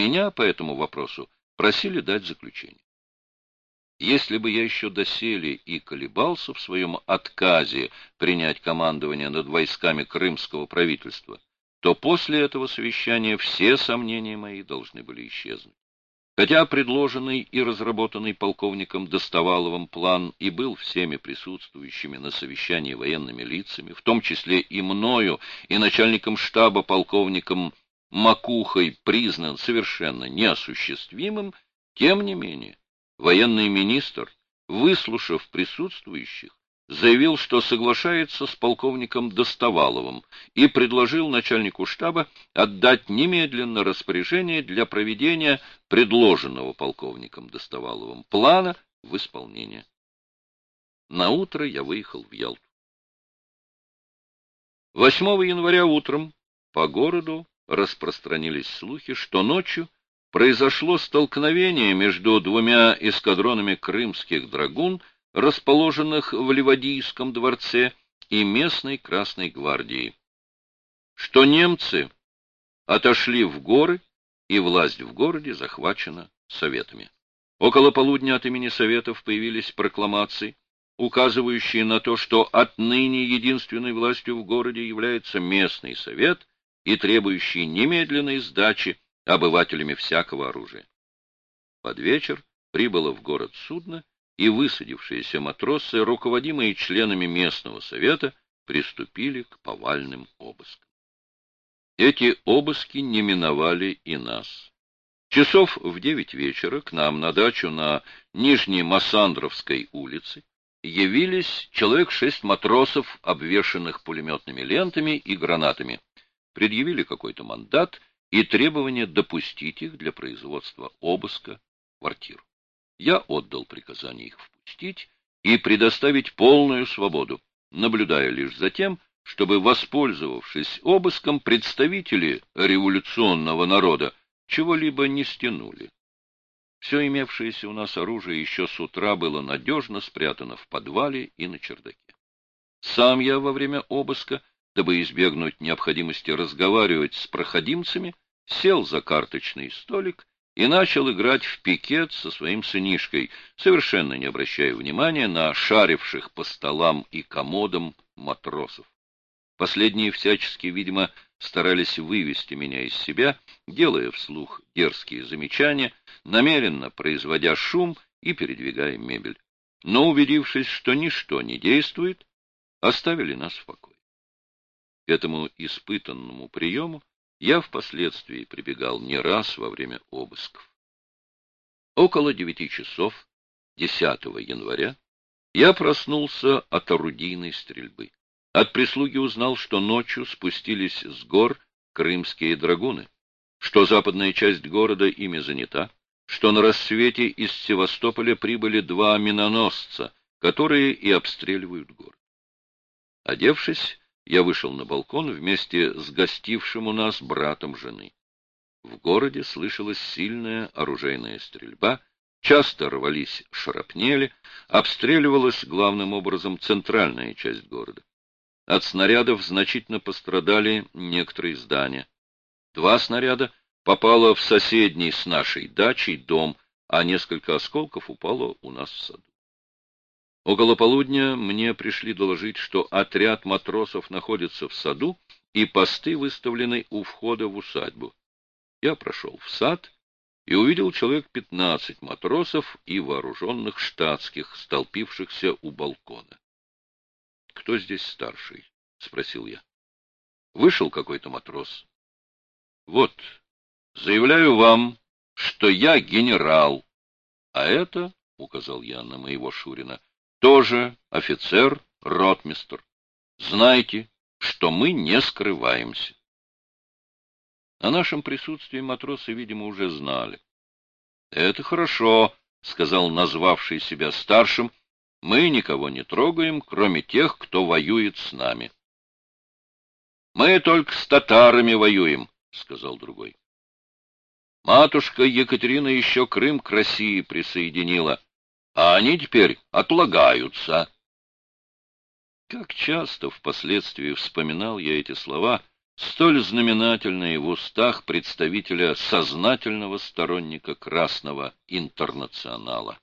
Меня по этому вопросу просили дать заключение. Если бы я еще доселе и колебался в своем отказе принять командование над войсками крымского правительства, то после этого совещания все сомнения мои должны были исчезнуть. Хотя предложенный и разработанный полковником Достоваловым план и был всеми присутствующими на совещании военными лицами, в том числе и мною, и начальником штаба полковником Макухой признан совершенно неосуществимым, тем не менее военный министр, выслушав присутствующих, заявил, что соглашается с полковником Достоваловым и предложил начальнику штаба отдать немедленно распоряжение для проведения предложенного полковником Достоваловым плана в исполнение. На утро я выехал в Ялту. 8 января утром по городу распространились слухи, что ночью произошло столкновение между двумя эскадронами крымских драгун, расположенных в Ливадийском дворце, и местной Красной гвардии. Что немцы отошли в горы, и власть в городе захвачена советами. Около полудня от имени советов появились прокламации, указывающие на то, что отныне единственной властью в городе является местный совет и требующий немедленной сдачи обывателями всякого оружия. Под вечер прибыло в город судно, и высадившиеся матросы, руководимые членами местного совета, приступили к повальным обыскам. Эти обыски не миновали и нас. Часов в девять вечера к нам на дачу на Нижней Массандровской улице явились человек шесть матросов, обвешанных пулеметными лентами и гранатами. Предъявили какой-то мандат и требование допустить их для производства обыска квартир. Я отдал приказание их впустить и предоставить полную свободу, наблюдая лишь за тем, чтобы, воспользовавшись обыском, представители революционного народа чего-либо не стянули. Все имевшееся у нас оружие еще с утра было надежно спрятано в подвале и на чердаке. Сам я во время обыска, дабы избегнуть необходимости разговаривать с проходимцами, сел за карточный столик и начал играть в пикет со своим сынишкой, совершенно не обращая внимания на шаривших по столам и комодам матросов. Последние всячески, видимо, старались вывести меня из себя, делая вслух дерзкие замечания, намеренно производя шум и передвигая мебель. Но, убедившись, что ничто не действует, оставили нас в покое. Этому испытанному приему я впоследствии прибегал не раз во время обысков. Около девяти часов 10 января я проснулся от орудийной стрельбы. От прислуги узнал, что ночью спустились с гор крымские драгуны, что западная часть города ими занята, что на рассвете из Севастополя прибыли два миноносца, которые и обстреливают город. Одевшись, я вышел на балкон вместе с гостившим у нас братом жены. В городе слышалась сильная оружейная стрельба, часто рвались шарапнели, обстреливалась главным образом центральная часть города. От снарядов значительно пострадали некоторые здания. Два снаряда попало в соседний с нашей дачей дом, а несколько осколков упало у нас в саду. Около полудня мне пришли доложить, что отряд матросов находится в саду, и посты выставлены у входа в усадьбу. Я прошел в сад и увидел человек пятнадцать матросов и вооруженных штатских, столпившихся у балкона. — Кто здесь старший? — спросил я. Вышел какой-то матрос. — Вот, заявляю вам, что я генерал, а это, — указал я на моего Шурина, — тоже офицер, ротмистр. Знайте, что мы не скрываемся. О нашем присутствии матросы, видимо, уже знали. — Это хорошо, — сказал назвавший себя старшим. — Мы никого не трогаем, кроме тех, кто воюет с нами. — Мы только с татарами воюем, — сказал другой. Матушка Екатерина еще Крым к России присоединила а они теперь отлагаются. Как часто впоследствии вспоминал я эти слова, столь знаменательные в устах представителя сознательного сторонника Красного интернационала.